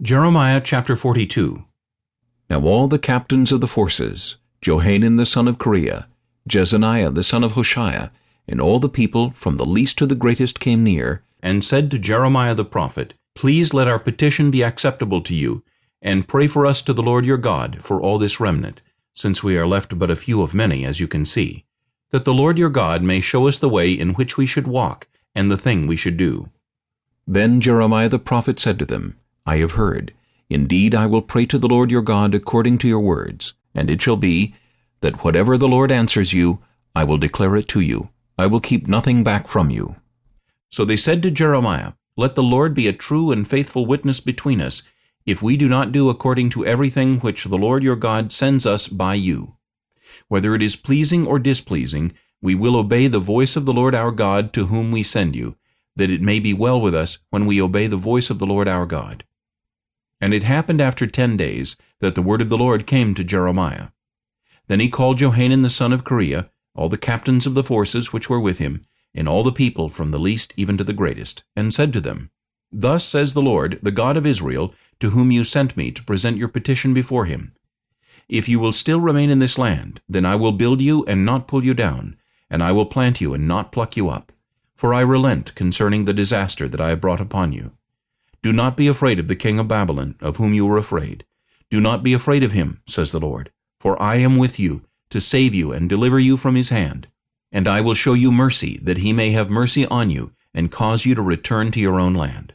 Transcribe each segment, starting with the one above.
Jeremiah chapter 42 Now all the captains of the forces, Johanan the son of Kareah, Jezaniah the son of Hoshaiah, and all the people from the least to the greatest came near, and said to Jeremiah the prophet, Please let our petition be acceptable to you, and pray for us to the Lord your God for all this remnant, since we are left but a few of many, as you can see, that the Lord your God may show us the way in which we should walk, and the thing we should do. Then Jeremiah the prophet said to them, I have heard. Indeed, I will pray to the Lord your God according to your words. And it shall be, that whatever the Lord answers you, I will declare it to you. I will keep nothing back from you. So they said to Jeremiah, Let the Lord be a true and faithful witness between us, if we do not do according to everything which the Lord your God sends us by you. Whether it is pleasing or displeasing, we will obey the voice of the Lord our God to whom we send you, that it may be well with us when we obey the voice of the Lord our God. And it happened after ten days that the word of the Lord came to Jeremiah. Then he called Johanan the son of Kareah, all the captains of the forces which were with him, and all the people from the least even to the greatest, and said to them, Thus says the Lord, the God of Israel, to whom you sent me to present your petition before him. If you will still remain in this land, then I will build you and not pull you down, and I will plant you and not pluck you up. For I relent concerning the disaster that I have brought upon you. Do not be afraid of the king of Babylon, of whom you were afraid. Do not be afraid of him, says the Lord, for I am with you, to save you and deliver you from his hand. And I will show you mercy, that he may have mercy on you, and cause you to return to your own land.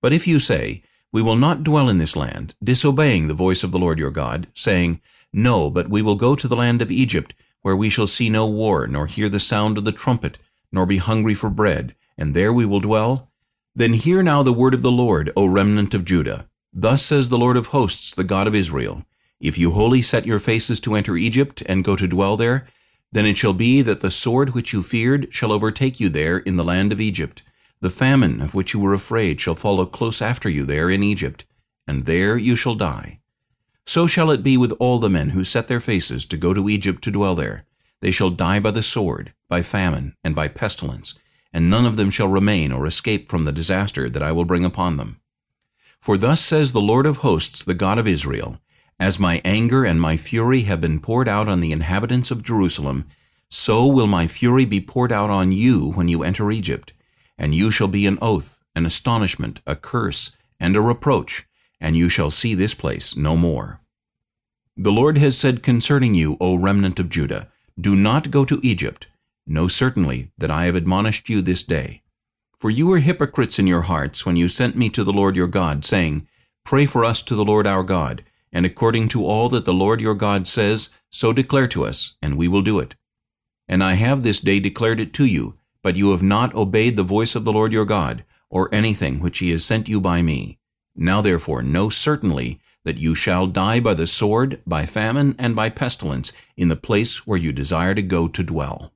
But if you say, We will not dwell in this land, disobeying the voice of the Lord your God, saying, No, but we will go to the land of Egypt, where we shall see no war, nor hear the sound of the trumpet, nor be hungry for bread, and there we will dwell, then hear now the word of the Lord, O remnant of Judah. Thus says the Lord of hosts, the God of Israel, If you wholly set your faces to enter Egypt, and go to dwell there, then it shall be that the sword which you feared shall overtake you there in the land of Egypt. The famine of which you were afraid shall follow close after you there in Egypt, and there you shall die. So shall it be with all the men who set their faces to go to Egypt to dwell there. They shall die by the sword, by famine, and by pestilence, and none of them shall remain or escape from the disaster that I will bring upon them. For thus says the Lord of hosts, the God of Israel, As my anger and my fury have been poured out on the inhabitants of Jerusalem, so will my fury be poured out on you when you enter Egypt, and you shall be an oath, an astonishment, a curse, and a reproach, and you shall see this place no more. The Lord has said concerning you, O remnant of Judah, Do not go to Egypt, Know certainly that I have admonished you this day. For you were hypocrites in your hearts when you sent me to the Lord your God, saying, Pray for us to the Lord our God, and according to all that the Lord your God says, so declare to us, and we will do it. And I have this day declared it to you, but you have not obeyed the voice of the Lord your God, or anything which he has sent you by me. Now therefore know certainly that you shall die by the sword, by famine, and by pestilence, in the place where you desire to go to dwell.